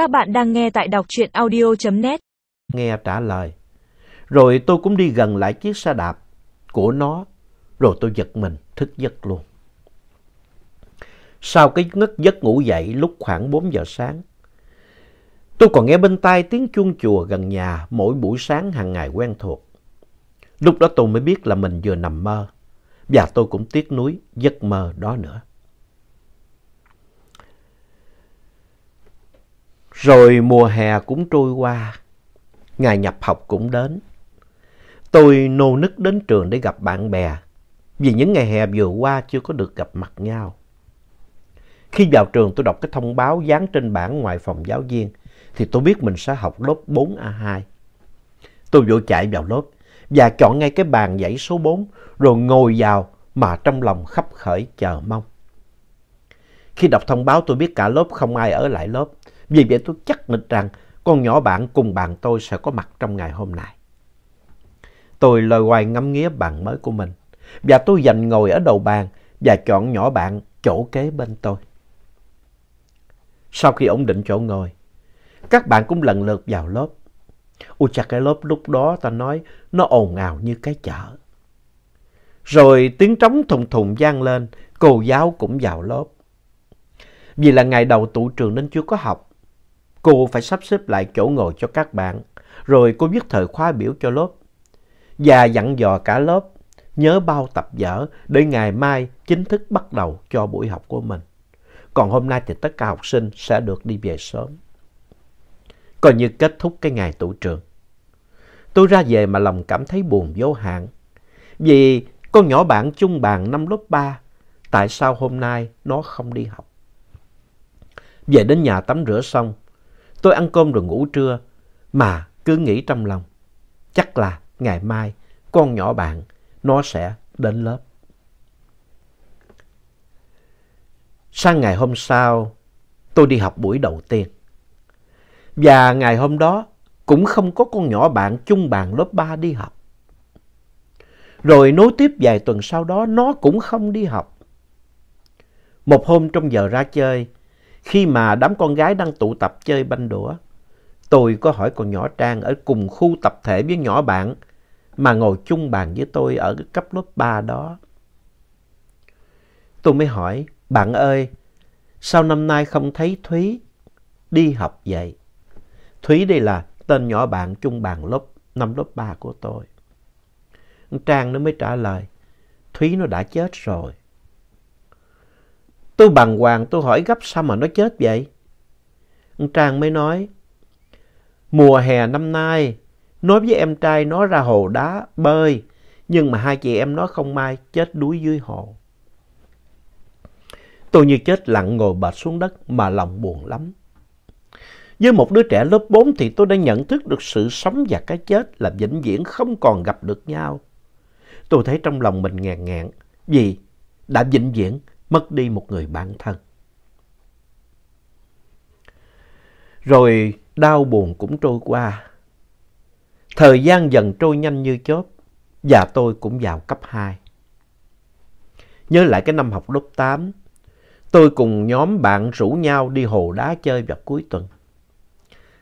Các bạn đang nghe tại đọc truyện audio.net. Nghe trả lời. Rồi tôi cũng đi gần lại chiếc xe đạp của nó. Rồi tôi giật mình, thức giấc luôn. Sau cái ngất giấc ngủ dậy lúc khoảng 4 giờ sáng, tôi còn nghe bên tai tiếng chuông chùa gần nhà mỗi buổi sáng hàng ngày quen thuộc. Lúc đó tôi mới biết là mình vừa nằm mơ. Và tôi cũng tiếc nuối giấc mơ đó nữa. Rồi mùa hè cũng trôi qua, ngày nhập học cũng đến. Tôi nô nức đến trường để gặp bạn bè, vì những ngày hè vừa qua chưa có được gặp mặt nhau. Khi vào trường tôi đọc cái thông báo dán trên bảng ngoài phòng giáo viên, thì tôi biết mình sẽ học lớp 4A2. Tôi vội chạy vào lớp và chọn ngay cái bàn dãy số 4 rồi ngồi vào mà trong lòng khắp khởi chờ mong. Khi đọc thông báo tôi biết cả lớp không ai ở lại lớp vì vậy tôi chắc nịch rằng con nhỏ bạn cùng bạn tôi sẽ có mặt trong ngày hôm nay. Tôi lời hoài ngắm nghía bạn mới của mình và tôi dành ngồi ở đầu bàn và chọn nhỏ bạn chỗ kế bên tôi. Sau khi ổn định chỗ ngồi, các bạn cũng lần lượt vào lớp. Ôi chà cái lớp lúc đó ta nói nó ồn ào như cái chợ. Rồi tiếng trống thùng thùng vang lên, cô giáo cũng vào lớp. Vì là ngày đầu tụ trường nên chưa có học, Cô phải sắp xếp lại chỗ ngồi cho các bạn, rồi cô viết thời khóa biểu cho lớp. Và dặn dò cả lớp nhớ bao tập vở để ngày mai chính thức bắt đầu cho buổi học của mình. Còn hôm nay thì tất cả học sinh sẽ được đi về sớm. Coi như kết thúc cái ngày tụ trường. Tôi ra về mà lòng cảm thấy buồn vô hạn. Vì con nhỏ bạn chung bàn năm lớp 3, tại sao hôm nay nó không đi học? Về đến nhà tắm rửa xong, Tôi ăn cơm rồi ngủ trưa mà cứ nghĩ trong lòng. Chắc là ngày mai con nhỏ bạn nó sẽ đến lớp. Sang ngày hôm sau, tôi đi học buổi đầu tiên. Và ngày hôm đó cũng không có con nhỏ bạn chung bàn lớp 3 đi học. Rồi nối tiếp vài tuần sau đó nó cũng không đi học. Một hôm trong giờ ra chơi, khi mà đám con gái đang tụ tập chơi banh đũa, tôi có hỏi con nhỏ Trang ở cùng khu tập thể với nhỏ bạn mà ngồi chung bàn với tôi ở cái cấp lớp 3 đó. Tôi mới hỏi, bạn ơi, sao năm nay không thấy Thúy đi học vậy? Thúy đây là tên nhỏ bạn chung bàn lớp năm lớp 3 của tôi. Trang nó mới trả lời, Thúy nó đã chết rồi. Tôi bàng hoàng tôi hỏi gấp sao mà nó chết vậy? Trang mới nói, mùa hè năm nay, nói với em trai nó ra hồ đá bơi, nhưng mà hai chị em nó không may chết đuối dưới hồ. Tôi như chết lặng ngồi bệt xuống đất mà lòng buồn lắm. Với một đứa trẻ lớp 4 thì tôi đã nhận thức được sự sống và cái chết là vĩnh viễn không còn gặp được nhau. Tôi thấy trong lòng mình ngàn ngạn vì đã vĩnh viễn mất đi một người bạn thân. Rồi đau buồn cũng trôi qua. Thời gian dần trôi nhanh như chớp và tôi cũng vào cấp 2. Nhớ lại cái năm học lớp 8, tôi cùng nhóm bạn rủ nhau đi hồ đá chơi vào cuối tuần.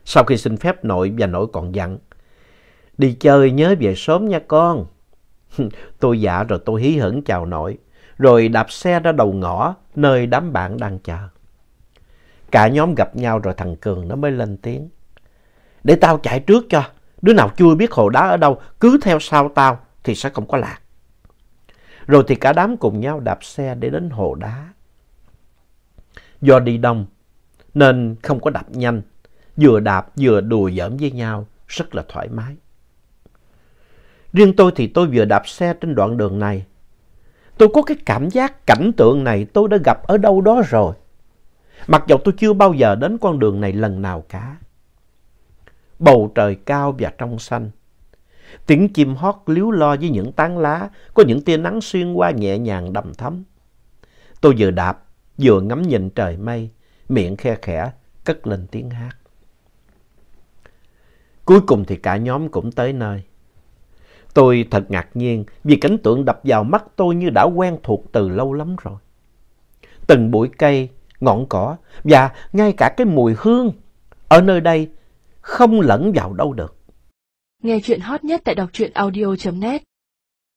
Sau khi xin phép nội và nội còn dặn, đi chơi nhớ về sớm nha con. tôi dạ rồi tôi hí hửng chào nội rồi đạp xe ra đầu ngõ nơi đám bạn đang chờ. Cả nhóm gặp nhau rồi thằng Cường nó mới lên tiếng. Để tao chạy trước cho, đứa nào chưa biết hồ đá ở đâu cứ theo sau tao thì sẽ không có lạc. Rồi thì cả đám cùng nhau đạp xe để đến hồ đá. Do đi đông nên không có đạp nhanh, vừa đạp vừa đùa giỡn với nhau rất là thoải mái. Riêng tôi thì tôi vừa đạp xe trên đoạn đường này Tôi có cái cảm giác cảnh tượng này tôi đã gặp ở đâu đó rồi. Mặc dù tôi chưa bao giờ đến con đường này lần nào cả. Bầu trời cao và trong xanh. Tiếng chim hót líu lo với những tán lá, có những tia nắng xuyên qua nhẹ nhàng đầm thấm. Tôi vừa đạp, vừa ngắm nhìn trời mây, miệng khe khẽ, cất lên tiếng hát. Cuối cùng thì cả nhóm cũng tới nơi. Tôi thật ngạc nhiên vì cảnh tượng đập vào mắt tôi như đã quen thuộc từ lâu lắm rồi. Từng bụi cây, ngọn cỏ và ngay cả cái mùi hương ở nơi đây không lẫn vào đâu được. Nghe chuyện hot nhất tại đọc truyện audio.net